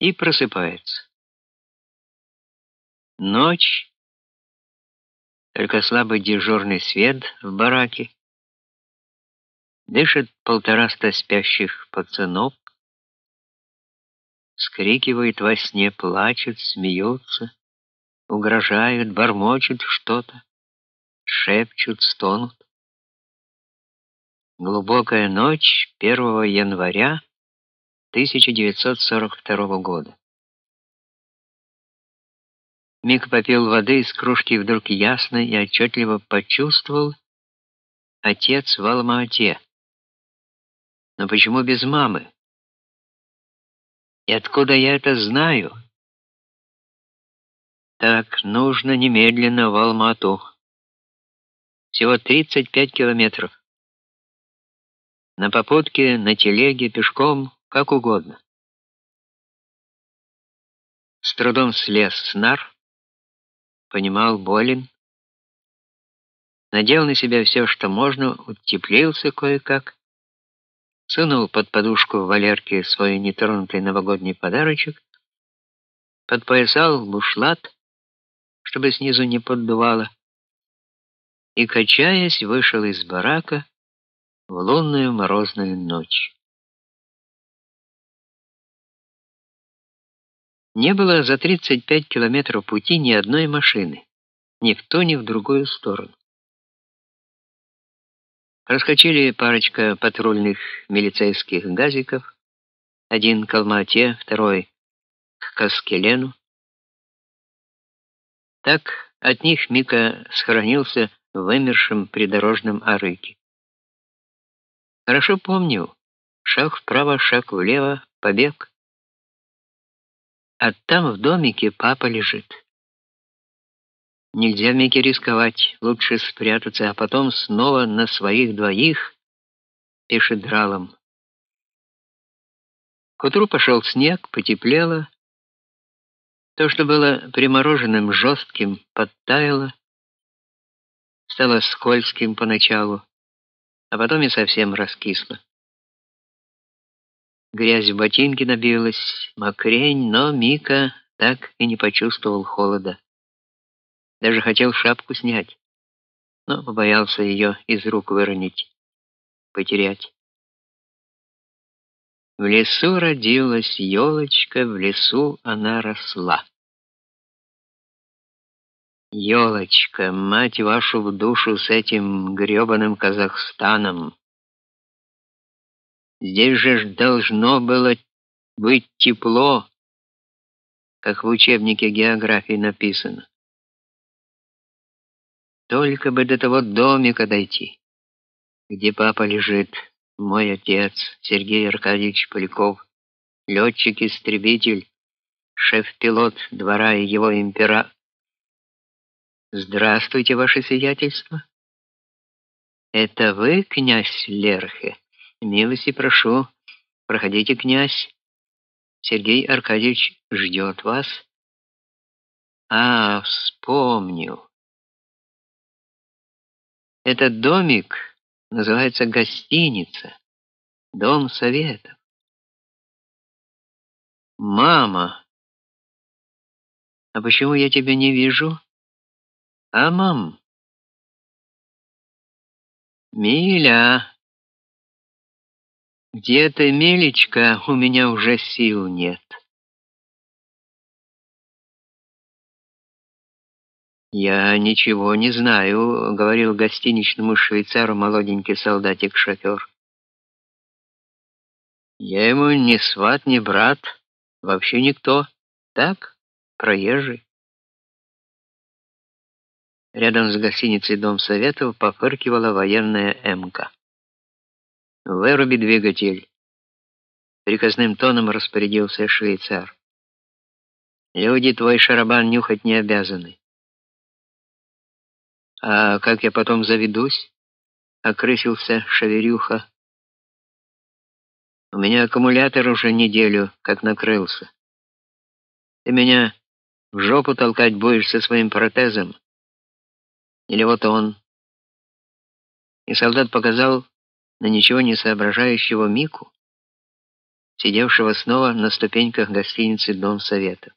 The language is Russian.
и просыпается. Ночь, только слабый дежурный свет в бараке, дышит полтораста спящих пацанов, скрикивают во сне, плачут, смеются, угрожают, бормочут что-то, шепчут, стонут. Глубокая ночь 1 января 1942 года. Мик попил воды из кружки и вдруг ясно и отчетливо почувствовал отец в Алма-Ате. Но почему без мамы? И откуда я это знаю? Так, нужно немедленно в Алма-Ату. Всего 35 километров. На попутке, на телеге, пешком, как угодно. С трудом слез с нар, понимал, болен. Надел на себя все, что можно, утеплился кое-как, сунул под подушку Валерке свой нетронутый новогодний подарочек, подпоясал бушлат, чтобы снизу не поддувало, и, качаясь, вышел из барака в лунную морозную ночь. Не было за 35 километров пути ни одной машины, ни в ту, ни в другую сторону. Раскочили парочка патрульных милицейских газиков, один к Алмате, второй к Каскелену. Так от них Мика сохранился в вымершем придорожном арыке. Хорошо помню, шаг вправо, шаг влево, побег. А там в домике папа лежит. Нельзя Мике рисковать, лучше спрятаться, а потом снова на своих двоих, пишет Дралом. К утру пошел снег, потеплело. То, что было примороженным, жестким, подтаяло, стало скользким поначалу, а потом и совсем раскисло. Грязь в ботинки набилась, мокрень, но Мика так и не почувствовал холода. Даже хотел шапку снять, но побоялся ее из рук выронить, потерять. В лесу родилась елочка, в лесу она росла. Елочка, мать вашу в душу с этим грёбаным Казахстаном. Здесь же должно было быть тепло, как в учебнике географии написано. Только бы до того домика дойти, где папа лежит, мой отец, Сергей Аркадьевич Поляков, летчик-истребитель, шеф-пилот двора и его импера. Здравствуйте, ваше сиятельство. Это вы, князь Лерхе? Милости прошу. Проходите, князь. Сергей Аркадьевич ждет вас. А, вспомнил. Этот домик называется гостиница, дом советов. Мама. А почему я тебя не вижу? А, мам. Миля. Где ты, милечка? У меня уже сил нет. Я ничего не знаю, говорил гостиничному швейцару молоденький солдатик-шофер. Я ему ни сват, ни брат, вообще никто. Так, проезжий. Рядом с гостиницей Дом Советов пофыркивала военная МК. Выруби двигатель. Приказным тоном распорядился швейцар. Люди твой шарабан нюхать не обязаны. А как я потом заведусь? окрысился Шаверюха. У меня аккумулятор уже неделю как накрылся. Ты меня в жопу толкать будешь со своим протезом? Или вот он? И солдат показал на ничего не соображающего Мику. сидевшего снова на ступеньках гостиницы Дом Совета.